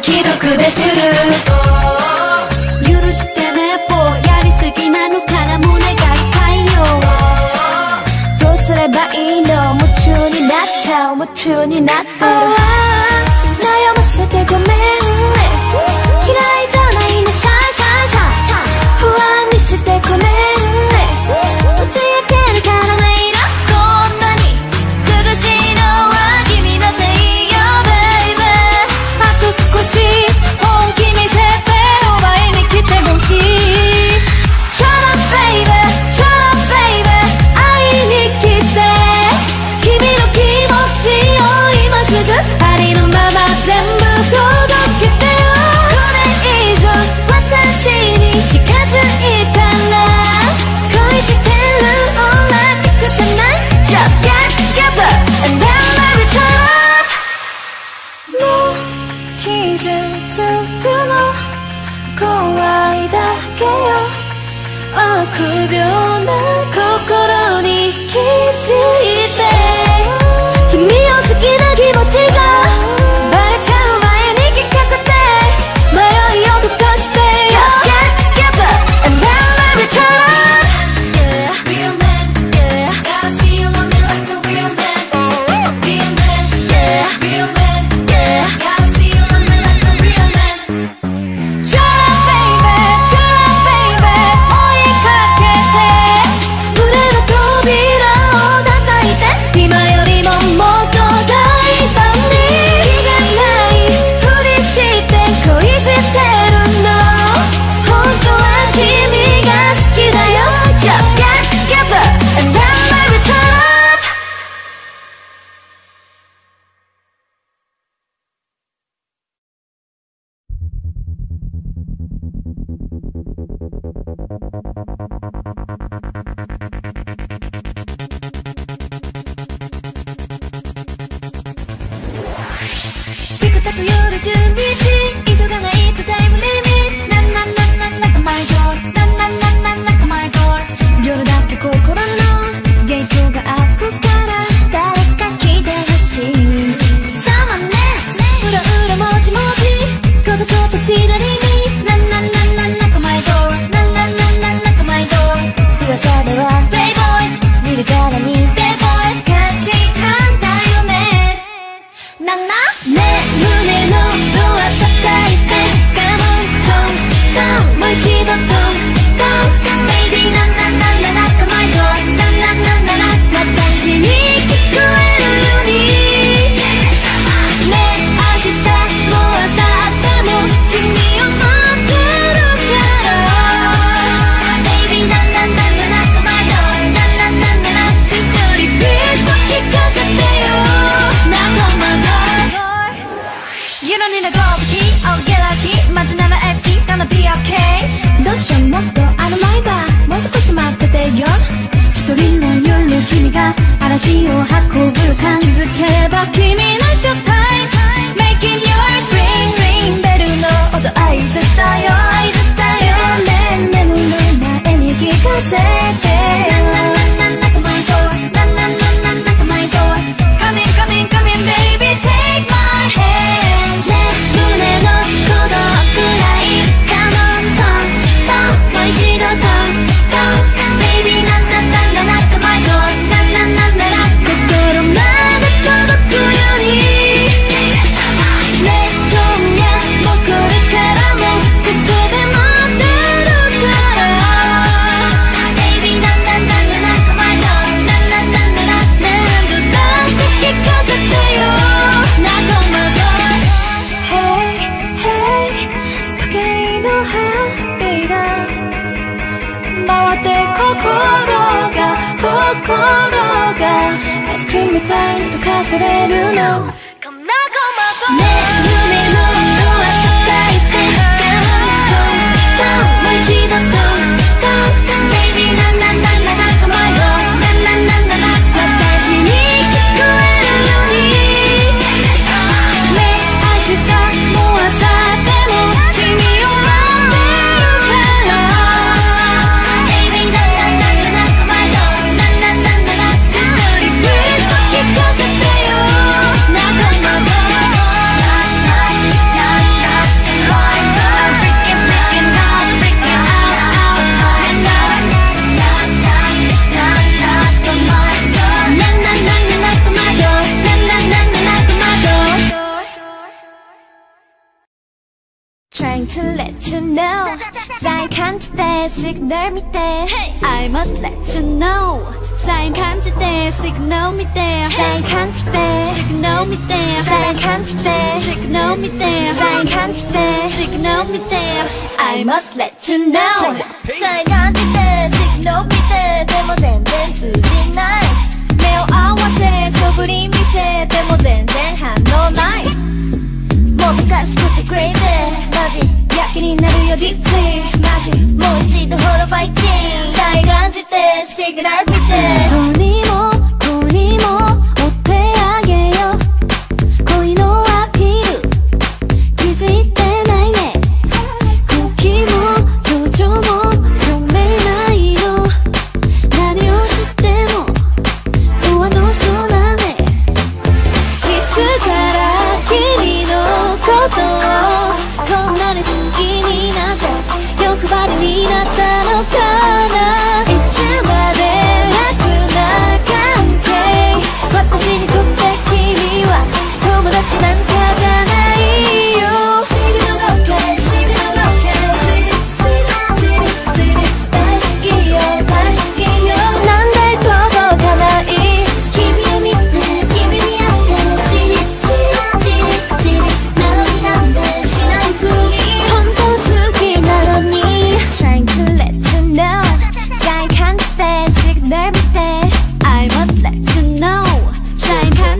既読でする。許してねぽやりすぎなのから胸が痛いよ。どうすればいいの？夢中になっちゃう夢中になってる。 급여 左に「なんなんなんなんなんかマイドー」「なんなんなんなんなんかマイドー」「噂では scream みたいに溶かされるの you know. Sign can't they signal me there? I must let you know. Sign can't they signal me there? Sign can't they signal me there? Sign can't they signal me there? Sign can't they signal me there? I must let you know. Sign can't they signal me there? でも全然通じない目を合わせそぶり見せても全然反応ないもどかしくて crazy マジ役になるよ DJ マジもう一度ほどファイティン最後感じてシグナル見て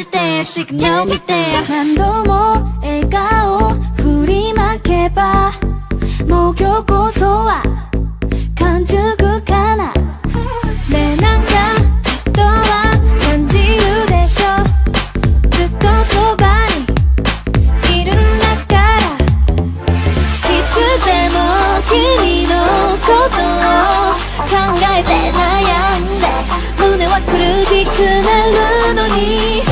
じて Signal 見て何度も笑顔振りまけばもう今日こそは完熟かな。ねなんかちょっとは感じるでしょ。ずっとそばにいるんだから。いつでも君のことを考えて悩んで胸は苦しくなるのに。